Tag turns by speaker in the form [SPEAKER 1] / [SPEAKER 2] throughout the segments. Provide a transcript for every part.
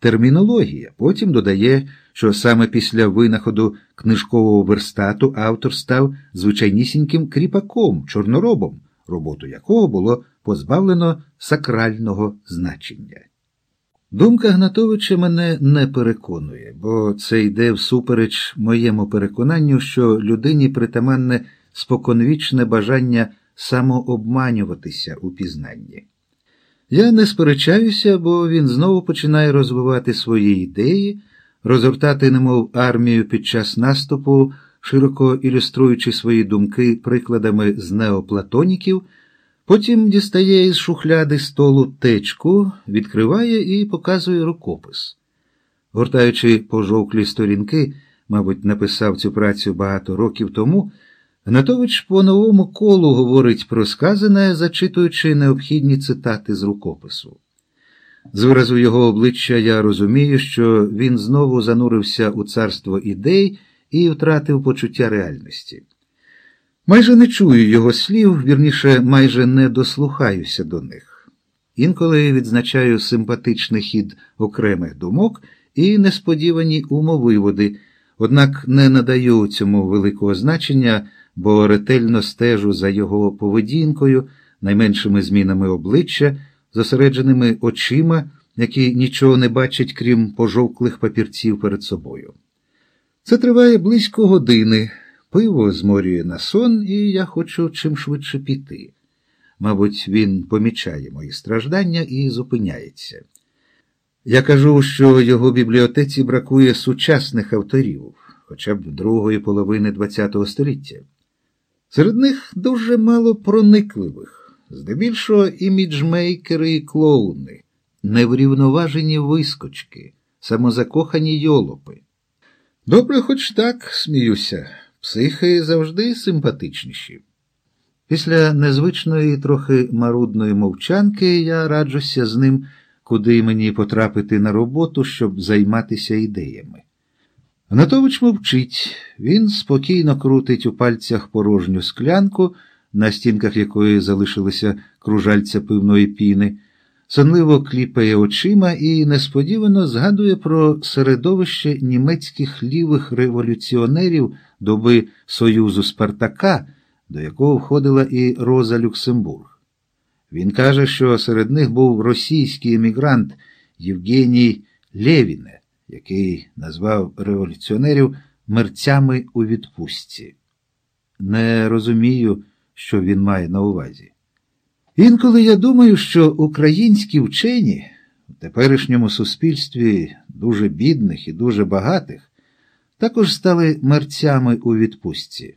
[SPEAKER 1] термінологія. Потім додає, що саме після винаходу книжкового верстату автор став звичайнісіньким кріпаком, чорноробом, роботу якого було позбавлено сакрального значення. Думка Гнатовича мене не переконує, бо це йде всупереч моєму переконанню, що людині притаманне споконвічне бажання самообманюватися у пізнанні. Я не сперечаюся, бо він знову починає розвивати свої ідеї, розгортати, немов армію під час наступу, широко ілюструючи свої думки прикладами з неоплатоніків. Потім дістає із шухляди столу течку, відкриває і показує рукопис. Гортаючи пожовклі сторінки, мабуть, написав цю працю багато років тому, Гнатович по новому колу говорить про сказане, зачитуючи необхідні цитати з рукопису. З виразу його обличчя я розумію, що він знову занурився у царство ідей і втратив почуття реальності. Майже не чую його слів, вірніше, майже не дослухаюся до них. Інколи відзначаю симпатичний хід окремих думок і несподівані умовиводи, однак не надаю цьому великого значення, бо ретельно стежу за його поведінкою, найменшими змінами обличчя, зосередженими очима, які нічого не бачать, крім пожовклих папірців перед собою. Це триває близько години. Пиво зморює на сон, і я хочу чим швидше піти. Мабуть, він помічає мої страждання і зупиняється. Я кажу, що його бібліотеці бракує сучасних авторів, хоча б другої половини ХХ століття. Серед них дуже мало проникливих, здебільшого іміджмейкери і клоуни, неврівноважені вискочки, самозакохані йолопи. Добре, хоч так, сміюся. Психи завжди симпатичніші. Після незвичної, трохи марудної мовчанки я раджуся з ним, куди мені потрапити на роботу, щоб займатися ідеями. Гнатович мовчить, він спокійно крутить у пальцях порожню склянку, на стінках якої залишилися кружальця пивної піни, сонливо кліпає очима і несподівано згадує про середовище німецьких лівих революціонерів доби Союзу Спартака, до якого входила і Роза Люксембург. Він каже, що серед них був російський емігрант Євгеній Лєвіне, який назвав революціонерів мерцями у відпустці. Не розумію, що він має на увазі. Інколи я думаю, що українські вчені в теперішньому суспільстві дуже бідних і дуже багатих також стали мерцями у відпустці.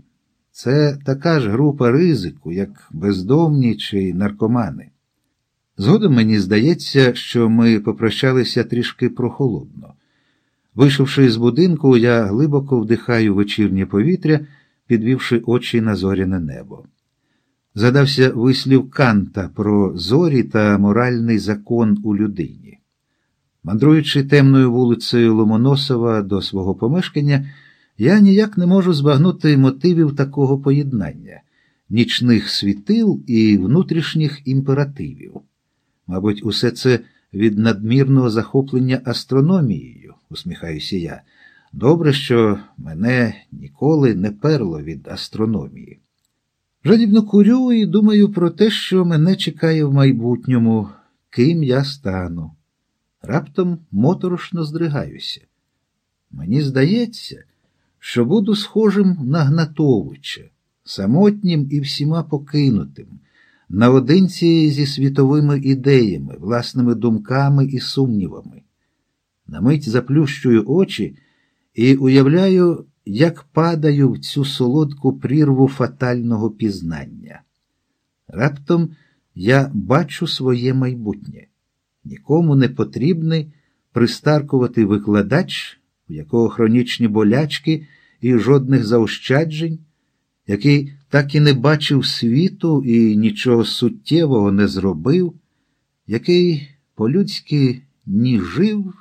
[SPEAKER 1] Це така ж група ризику, як бездомні чи наркомани. Згодом мені здається, що ми попрощалися трішки прохолодно. Вийшовши з будинку, я глибоко вдихаю вечірнє повітря, підвівши очі на зоряне небо. Задався вислів Канта про зорі та моральний закон у людині. Мандруючи темною вулицею Ломоносова до свого помешкання, я ніяк не можу збагнути мотивів такого поєднання нічних світил і внутрішніх імперативів. Мабуть, усе це від надмірного захоплення астрономією, усміхаюся я. Добре, що мене ніколи не перло від астрономії. Жадібно курю і думаю про те, що мене чекає в майбутньому, ким я стану. Раптом моторошно здригаюся. Мені здається, що буду схожим на Гнатовича, самотнім і всіма покинутим, наодинці зі світовими ідеями, власними думками і сумнівами. На мить заплющую очі і уявляю, як падаю в цю солодку прірву фатального пізнання. Раптом я бачу своє майбутнє нікому не потрібний пристаркувати викладач, у якого хронічні болячки і жодних заощаджень, який так і не бачив світу і нічого суттєвого не зробив, який по-людськи ні жив,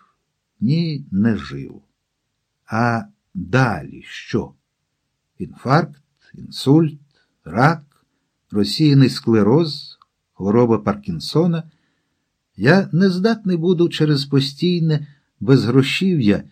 [SPEAKER 1] ні не жив. А далі що? Інфаркт, інсульт, рак, розсіяний склероз, хвороба Паркінсона. Я не здатний буду через постійне безгрошів'я